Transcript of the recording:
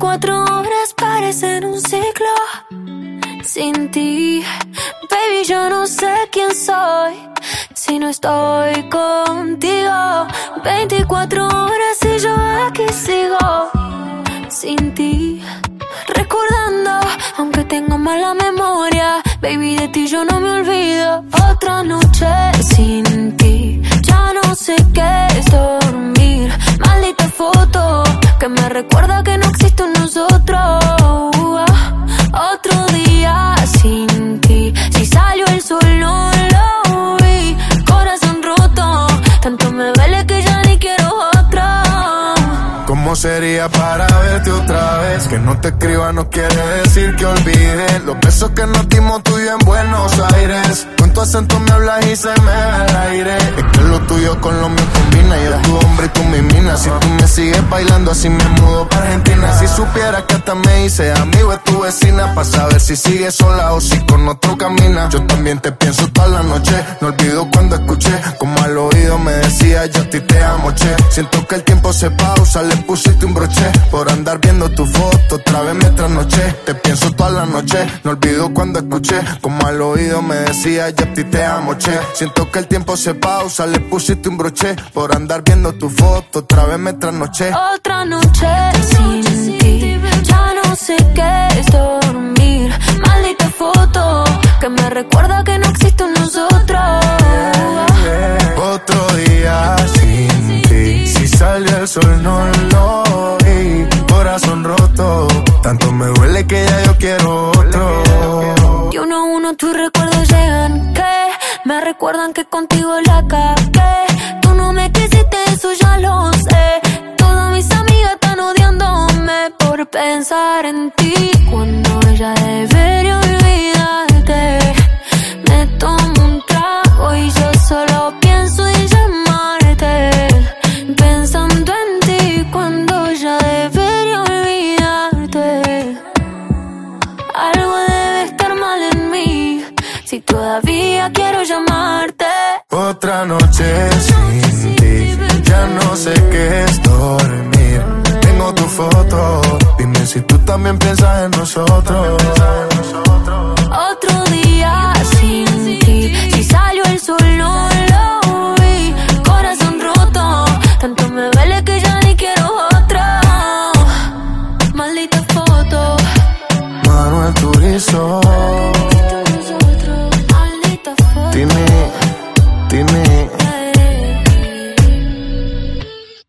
24 horas parecen un ciclo sin ti. Baby, yo no sé quién soy si no estoy contigo. 24 horas y yo aquí sigo sin ti. Recordando, aunque tengo mala memoria, baby, de ti yo no me olvido. Otra noche sin ti, ya no sé qué ¿Cómo sería para verte otra vez? Que no te escriba no quiere decir que olvide. Los besos que nos dimos tú y en Buenos Aires. Con tu acento me hablas y se me va el aire. Es que lo tuyo con lo mío combina. Yo tu hombre y tú mi mina. Si tú me sigues bailando así me mudo para Argentina. Si supieras que hasta me hice amigo de tu vecina Pa' saber si sigues sola o si con otro camina. Yo también te pienso toda la noche. No olvido cuando escuché Como al oído me decía yo a ti te amo, che. Siento que el tiempo se pausa, le pusiste un broche Por andar viendo tu foto, otra vez me trasnoché. Te pienso toda la noche, no olvido cuando escuché Como al oído me decía yo a ti te amo, che Siento que el tiempo se pausa, le pusiste un broche Por andar viendo tu foto, otra vez me trasnoché. Otra noche sin ti, ya no sé qué es sol no lo vi Corazón roto Tanto me duele que ya yo quiero otro Y uno a uno tus recuerdos llegan que me recuerdan que contigo la cagué. Si todavía quiero llamarte. Otra noche sin ti Ya no sé qué es dormir Tengo tu foto Dime si tú también piensas en nosotros Otro día sin ti, si salió el sol no lo vi. Corazón roto, tanto me duele que ya ni quiero otra. Maldita foto. Manuel Turizo Dime